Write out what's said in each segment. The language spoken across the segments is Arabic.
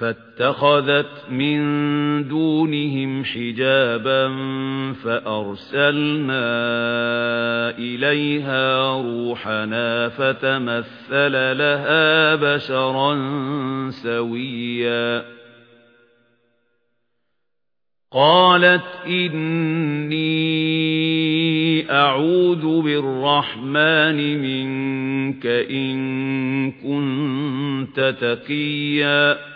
فاتخذت من دونهم حجابا فأرسلنا إليها روحنا فتمثل لها بشرا سويا. قالت إني أعوذ بالرحمن منك إن كنت تقيا.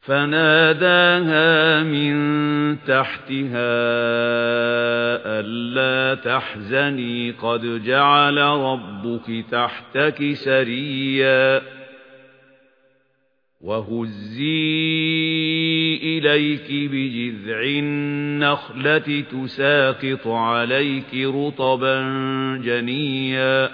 فناداها من تحتها ألا تحزني قد جعل ربك تحتك سريا وهزي إليك بجذع النخلة تساقط عليك رطبا جنيا